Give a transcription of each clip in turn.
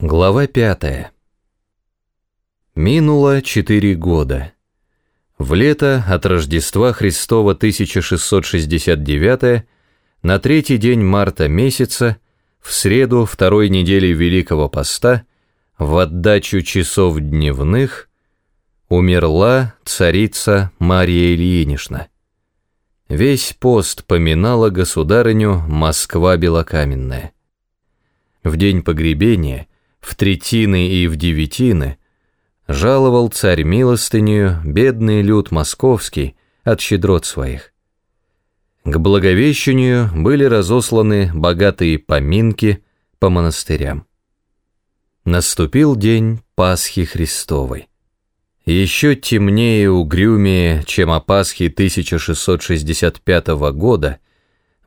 Глава пятая. Минуло четыре года. В лето от Рождества Христова 1669 на третий день марта месяца, в среду второй недели Великого Поста, в отдачу часов дневных, умерла царица Мария Ильинична. Весь пост поминала государыню Москва Белокаменная. В день погребения – в третины и в девятины, жаловал царь милостыню бедный люд московский от щедрот своих. К Благовещению были разосланы богатые поминки по монастырям. Наступил день Пасхи Христовой. Еще темнее и угрюмее, чем о Пасхе 1665 года,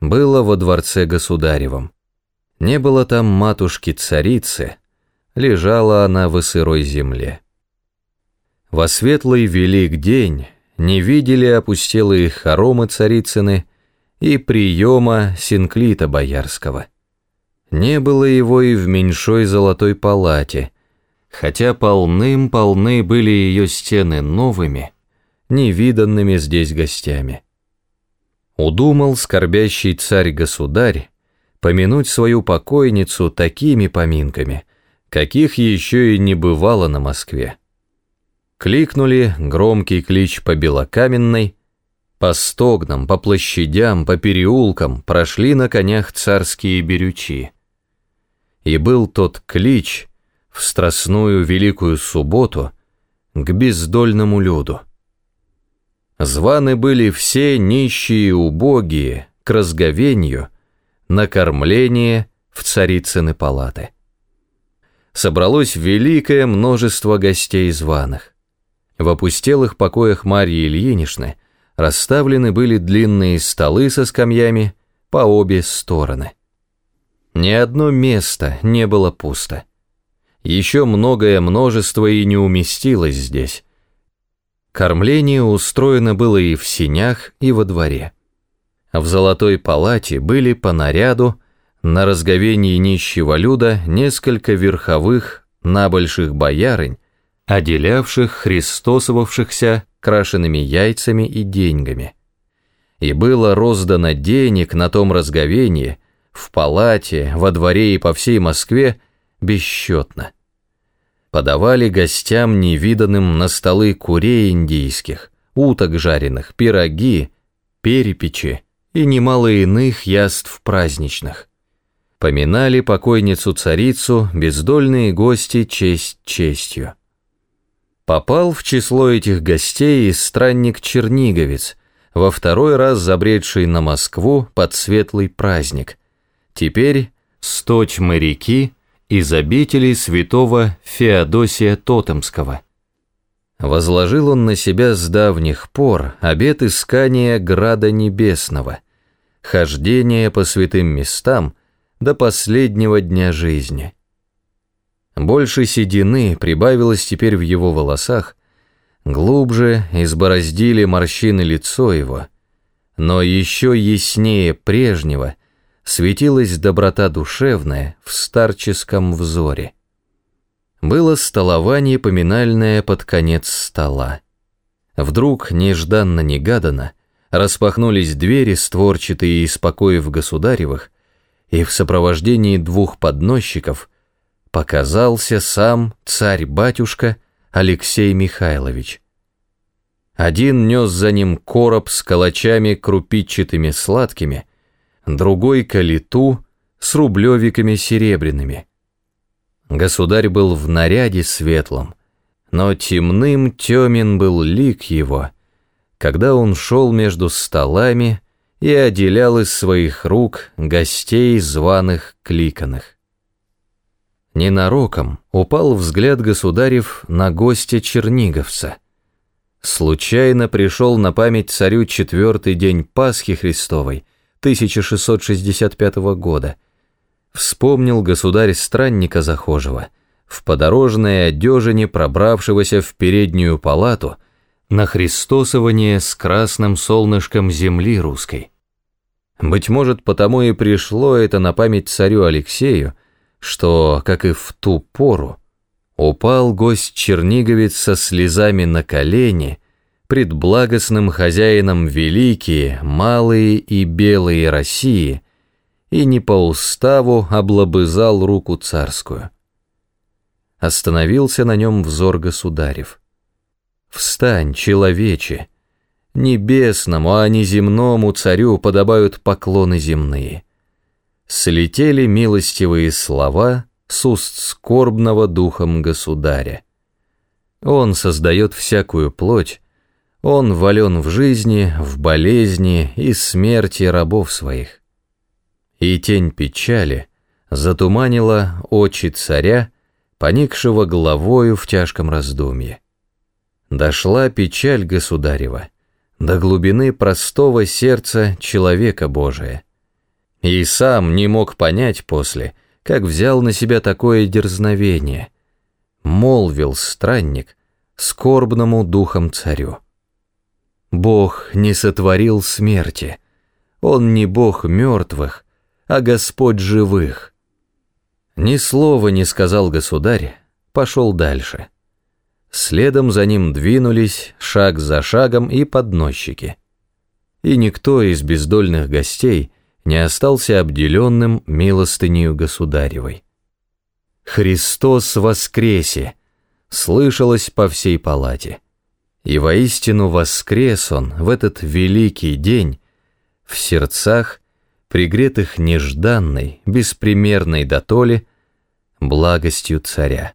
было во дворце государевом. Не было там матушки-царицы, лежала она в сырой земле. Во светлый велик день не видели опустелые хоромы царицыны и приема синклита боярского. Не было его и в меньшой золотой палате, хотя полным-полны были ее стены новыми, невиданными здесь гостями. Удумал скорбящий царь-государь помянуть свою покойницу такими поминками – каких еще и не бывало на Москве. Кликнули громкий клич по Белокаменной, по стогнам, по площадям, по переулкам прошли на конях царские берючи. И был тот клич в страстную великую субботу к бездольному люду. Званы были все нищие и убогие к разговенью, на кормление в царицыны палаты собралось великое множество гостей званых. В опустелых покоях Марьи Ильиничны расставлены были длинные столы со скамьями по обе стороны. Ни одно место не было пусто. Еще многое множество и не уместилось здесь. Кормление устроено было и в синях, и во дворе. В золотой палате были по наряду на разговении нищего люда несколько верховых, набольших боярынь, отделявших христосовавшихся крашенными яйцами и деньгами. И было роздано денег на том разговении, в палате, во дворе и по всей Москве бесчетно. Подавали гостям невиданным на столы курей индийских, уток жареных, пироги, перепечи и немало иных яств праздничных. Поминали покойницу-царицу, бездольные гости честь честью. Попал в число этих гостей и странник-черниговец, во второй раз забредший на Москву под светлый праздник. Теперь сточь моряки из обители святого Феодосия Тотемского. Возложил он на себя с давних пор обет искания Града Небесного, хождение по святым местам – до последнего дня жизни. Больше седины прибавилось теперь в его волосах, глубже избороздили морщины лицо его, но еще яснее прежнего светилась доброта душевная в старческом взоре. Было столование поминальное под конец стола. Вдруг, нежданно-негаданно, распахнулись двери створчатые из покоев государевых, и в сопровождении двух подносчиков показался сам царь-батюшка Алексей Михайлович. Один нес за ним короб с калачами крупичатыми сладкими, другой — калиту с рублевиками серебряными. Государь был в наряде светлом, но темным темен был лик его, когда он шел между столами, и отделял из своих рук гостей званых кликанных. Ненароком упал взгляд государев на гостя Черниговца. Случайно пришел на память царю четвертый день Пасхи Христовой, 1665 года. Вспомнил государь странника захожего, в подорожной одежине пробравшегося в переднюю палату на христосование с красным солнышком земли русской. Быть может, потому и пришло это на память царю Алексею, что, как и в ту пору, упал гость-черниговец со слезами на колени пред благостным хозяином великие, малые и белые России и не по уставу облобызал руку царскую. Остановился на нем взор государев. «Встань, человече! Небесному, а не земному царю подобают поклоны земные». Слетели милостивые слова с уст скорбного духом государя. Он создает всякую плоть, он вален в жизни, в болезни и смерти рабов своих. И тень печали затуманила очи царя, поникшего головою в тяжком раздумье. Дошла печаль государева до глубины простого сердца человека Божия. И сам не мог понять после, как взял на себя такое дерзновение. Молвил странник скорбному духом царю. Бог не сотворил смерти, Он не Бог мертвых, а Господь живых. Ни слова не сказал государь, пошел дальше. Следом за ним двинулись шаг за шагом и подносчики. И никто из бездольных гостей не остался обделенным милостынею государевой. «Христос воскресе!» слышалось по всей палате. И воистину воскрес он в этот великий день в сердцах, пригретых нежданной, беспримерной дотоле, благостью царя.